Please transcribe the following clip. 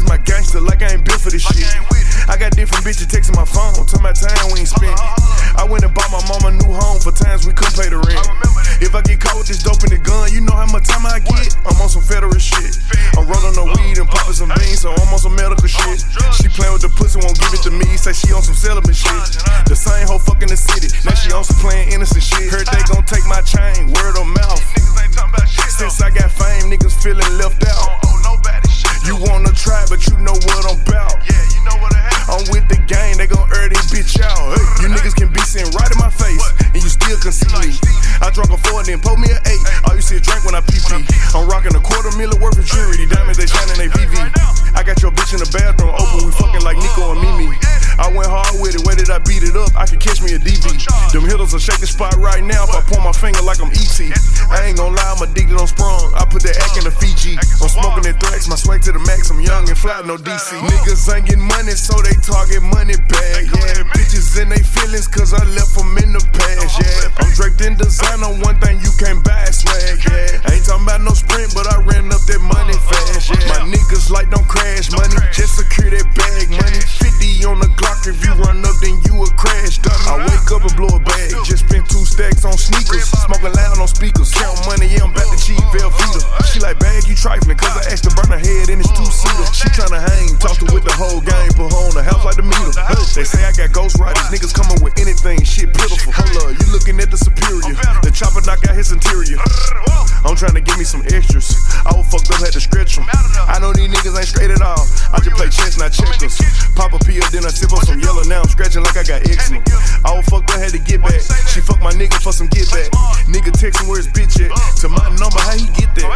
some niggas tryna test my gangster like I ain't built for this shit. I got different bitches texting my phone, tell my time we ain't spent. I went and bought my mama a new home for times we couldn't pay the rent. If I get caught with this dope in the gun, you know how much time I get? I'm on some federal shit. I'm rolling the weed and popping some beans, so I'm on some medical shit. She playing with the pussy, won't give it to me. Say she on some celibate shit. The same hoe fucking the city. Now she on some playing innocent shit. Heard then me an eight. All you see is drink when I pee pee. I'm rocking a quarter million worth of jewelry. Diamonds, they shining, they VV. I got your bitch in the bathroom open, we fucking like Nikko and Mimi. I went hard with it, where did I beat it up? I could catch me a DV. Them hitters will shake the spot right now if I point my finger like I'm ET. I ain't gonna lie, I'm addicted on sprung. I put that act in the Fiji. I'm smoking that threats, my swag to the max. I'm young and fly, no DC. Niggas ain't getting money, so they target money Draped in designer, one thing you can't buy. Yeah, ain't talking about no sprint, but got ghost riders, niggas coming with anything, shit pitiful. Hold up, you looking at the superior, the chopper knock out his interior. I'm trying to give me some extras. I was fucked up, had to stretch them. I know these niggas ain't straight at all. I just play chess, not checkers. Pop a pill, then I sip on some yellow. Now I'm scratching like I got eczema. I was fucked up, had to get back. She fucked my nigga for some get back. Nigga texting where his bitch at. To my number, how he get that?